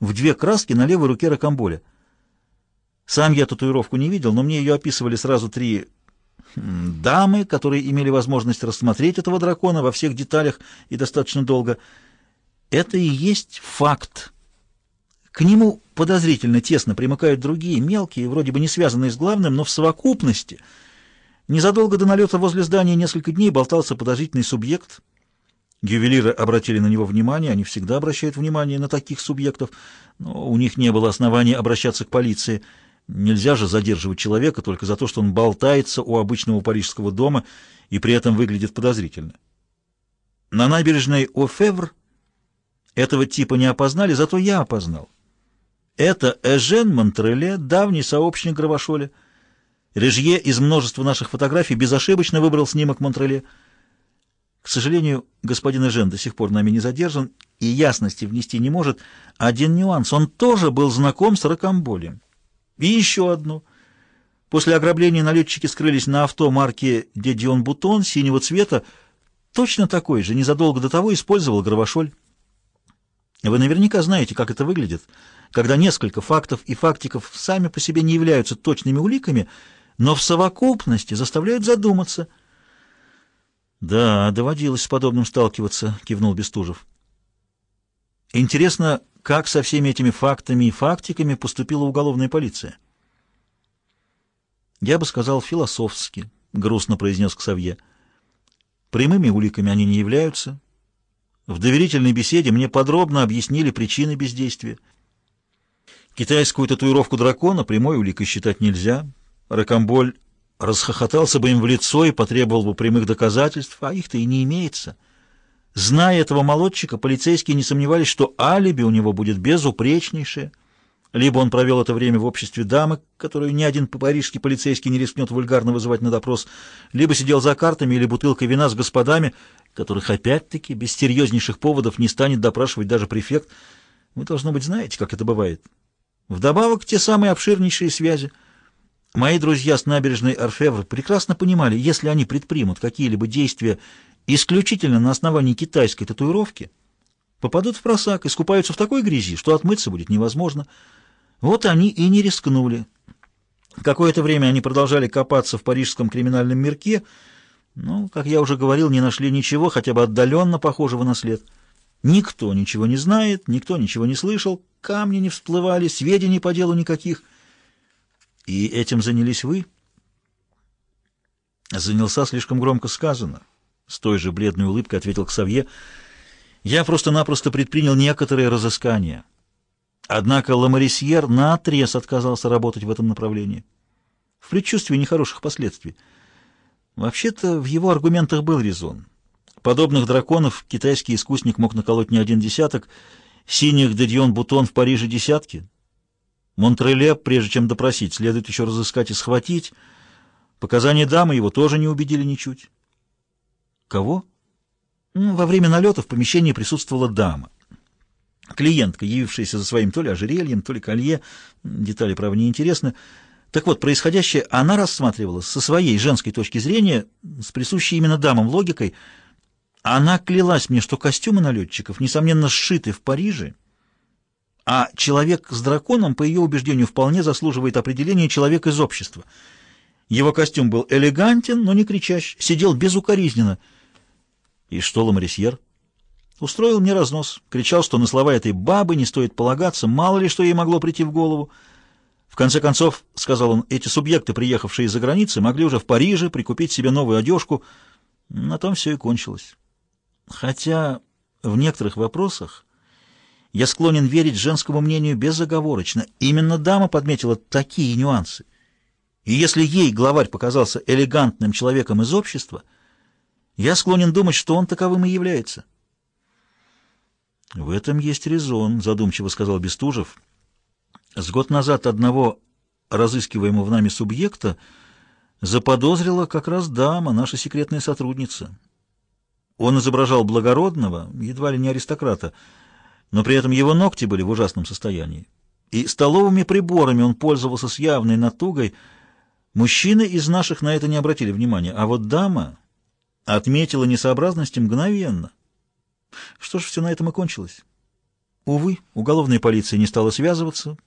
в две краски на левой руке ракомболя. Сам я татуировку не видел, но мне ее описывали сразу три дамы, которые имели возможность рассмотреть этого дракона во всех деталях и достаточно долго. Это и есть факт. К нему подозрительно тесно примыкают другие, мелкие, вроде бы не связанные с главным, но в совокупности. Незадолго до налета возле здания несколько дней болтался подозрительный субъект. Ювелиры обратили на него внимание, они всегда обращают внимание на таких субъектов, но у них не было оснований обращаться к полиции – Нельзя же задерживать человека только за то, что он болтается у обычного парижского дома и при этом выглядит подозрительно. На набережной Офевр этого типа не опознали, зато я опознал. Это Эжен Монтреле, давний сообщник Гравошоля. Режье из множества наших фотографий безошибочно выбрал снимок Монтреле. К сожалению, господин Эжен до сих пор нами не задержан и ясности внести не может. Один нюанс — он тоже был знаком с Рокамболем. И еще одну. После ограбления налетчики скрылись на авто марки «Дедион Бутон» синего цвета. Точно такой же, незадолго до того использовал Гравошоль. Вы наверняка знаете, как это выглядит, когда несколько фактов и фактиков сами по себе не являются точными уликами, но в совокупности заставляют задуматься. «Да, доводилось с подобным сталкиваться», — кивнул Бестужев. «Интересно, как со всеми этими фактами и фактиками поступила уголовная полиция? Я бы сказал философски, грустно произнес Ксавье. Прямыми уликами они не являются. В доверительной беседе мне подробно объяснили причины бездействия. Китайскую татуировку дракона прямой уликой считать нельзя. Ракомболь расхохотался бы им в лицо и потребовал бы прямых доказательств, а их-то и не имеется. Зная этого молодчика, полицейские не сомневались, что алиби у него будет безупречнейшее. Либо он провел это время в обществе дамы, которую ни один парижский полицейский не рискнет вульгарно вызывать на допрос, либо сидел за картами или бутылкой вина с господами, которых опять-таки без серьезнейших поводов не станет допрашивать даже префект. Вы, должно быть, знаете, как это бывает. Вдобавок, те самые обширнейшие связи. Мои друзья с набережной Орфевр прекрасно понимали, если они предпримут какие-либо действия исключительно на основании китайской татуировки, попадут в просак, искупаются в такой грязи, что отмыться будет невозможно. Вот они и не рискнули. Какое-то время они продолжали копаться в парижском криминальном мирке, но, как я уже говорил, не нашли ничего, хотя бы отдаленно похожего на след. Никто ничего не знает, никто ничего не слышал, камни не всплывали, сведений по делу никаких. И этим занялись вы? Занялся слишком громко сказано. С той же бледной улыбкой ответил Ксавье. «Я просто-напросто предпринял некоторые разыскания. Однако Ламарисьер наотрез отказался работать в этом направлении. В предчувствии нехороших последствий. Вообще-то в его аргументах был резон. Подобных драконов китайский искусник мог наколоть не один десяток, синих Дедьон Бутон в Париже десятки. Монтреле, прежде чем допросить, следует еще разыскать и схватить. Показания дамы его тоже не убедили ничуть. Кого? Ну, во время налета в помещении присутствовала дама. Клиентка, явившаяся за своим то ли ожерельем, то ли колье, детали, правда, не интересны. Так вот, происходящее она рассматривала со своей женской точки зрения, с присущей именно дамам логикой. Она клялась мне, что костюмы налетчиков, несомненно, сшиты в Париже, а человек с драконом, по ее убеждению, вполне заслуживает определения человека из общества. Его костюм был элегантен, но не кричащ, сидел безукоризненно — и что Ламарисьер? Устроил мне разнос. Кричал, что на слова этой бабы не стоит полагаться, мало ли что ей могло прийти в голову. В конце концов, — сказал он, — эти субъекты, приехавшие из-за границы, могли уже в Париже прикупить себе новую одежку. На том все и кончилось. Хотя в некоторых вопросах я склонен верить женскому мнению безоговорочно. Именно дама подметила такие нюансы. И если ей главарь показался элегантным человеком из общества — я склонен думать, что он таковым и является. В этом есть резон, задумчиво сказал Бестужев. С год назад одного разыскиваемого нами субъекта заподозрила как раз дама, наша секретная сотрудница. Он изображал благородного, едва ли не аристократа, но при этом его ногти были в ужасном состоянии. И столовыми приборами он пользовался с явной натугой. Мужчины из наших на это не обратили внимания, а вот дама отметила несообразности мгновенно. Что ж, все на этом и кончилось. Увы, уголовная полиция не стала связываться,